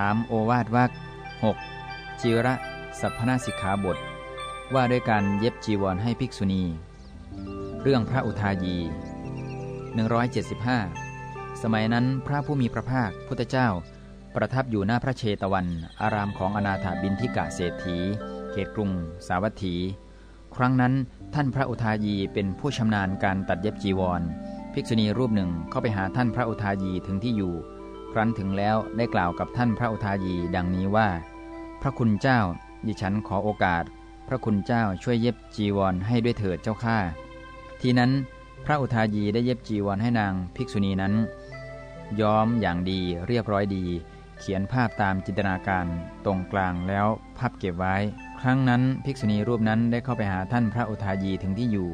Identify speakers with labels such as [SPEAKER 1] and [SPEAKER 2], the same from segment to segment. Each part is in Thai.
[SPEAKER 1] 3. โอวาทวัก 6. จิระสัพพนาสิกขาบท ว่าด้วยการเย็บจีวรให้ภิกษุณี เรื่องพระอุทายี 175 สมัยนั้นพระผู้มีพระภาคพุทธเจ้า ประทับอยู่หน้าพระเชตวัน อารามของอนาถาบินทิกะเศรษฐี เขตกรุง สาวัตถี ครั้งนั้นท่านพระอุทายีเป็นผู้ชำนาญการตัดเย็บจีวร ภิกษุณีรูปหนึ่งเข้าไปหาท่านพระอุทายีถึงที่อยู่ ครั้นถึงแล้วได้กล่าวกับท่านพระอุทายีดังนี้ว่า พระคุณเจ้า ดิฉันขอโอกาส พระคุณเจ้าช่วยเย็บจีวรให้ด้วยเถิดเจ้าข้าทีนั้นพระอุทายีได้เย็บจีวรให้นางภิกษุณีนั้น ย้อมอย่างดีเรียบร้อยดี เขียนภาพตามจินตนาการตรงกลางแล้วพับเก็บไว้ ครั้งนั้นภิกษุณีรูปนั้นได้เข้าไปหาท่านพระอุทายีถึงที่อยู่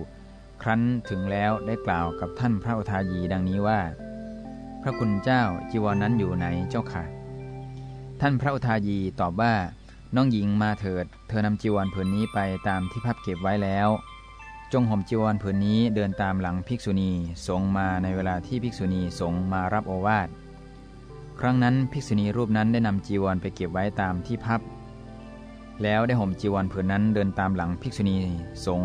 [SPEAKER 1] ครั้นถึงแล้วได้กล่าวกับท่านพระอุทายีดังนี้ว่า พระคุณเจ้าจีวรนนั้นอยู่ไหนเจ้าค่ะ ท่านพระอุทายีตอบว่า น้องหญิงมาเถิด เธอนำจีวรผืนนี้ไปตามที่พับเก็บไว้แล้ว จงห่มจีวรผืนนี้เดินตามหลังภิกษุณีสงมาในเวลาที่ภิกษุณีสงมารับโอวาทครั้งนั้นภิกษุณีรูปนั้นได้นำจีวรไปเก็บไว้ตามที่พับ แล้วได้ห่มจีวรผืนนั้นเดินตามหลังภิกษุณีสง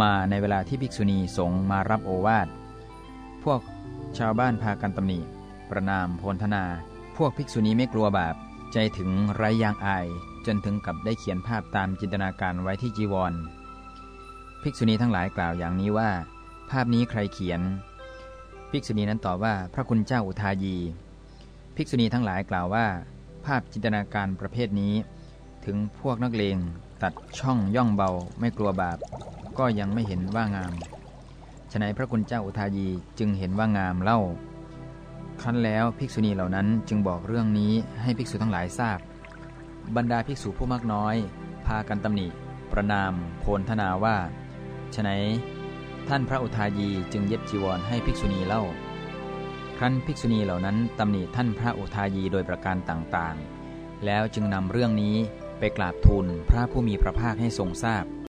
[SPEAKER 1] มาในเวลาที่ภิกษุณีสงมารับโอวาท พวกชาวบ้านพากันตำหนิ ประนามโพลธนา พวกภิกษุณีไม่กลัวบาป ใจถึงไรยางอาย จนถึงกับได้เขียนภาพตามจินตนาการไว้ที่จีวร ภิกษุณีทั้งหลายกล่าวอย่างนี้ว่า ภาพนี้ใครเขียน ภิกษุณีนั้นตอบว่าพระคุณเจ้าอุทายี ภิกษุณีทั้งหลายกล่าวว่า ภาพจินตนาการประเภทนี้ ถึงพวกนักเลงตัดช่องย่องเบาไม่กลัวบาป ก็ยังไม่เห็นว่างาม ฉนัยพระคุณเจ้าอุทายีจึงเห็นว่างามเล่า ครั้นแล้วภิกษุณีเหล่านั้นจึงบอกเรื่องนี้ให้ภิกษุทั้งหลายทราบ บรรดาภิกษุผู้มากน้อย พากันตำหนิ ประนาม โพลธนาว่าฉนัยท่านพระอุทายีจึงเย็บจีวรให้ภิกษุณีเล่า ครั้นภิกษุณีเหล่านั้นตำหนิท่านพระอุทายีโดยประการต่างๆ แล้วจึงนำเรื่องนี้ไปกราบทูลพระผู้มีพระภาคให้ทรงทราบ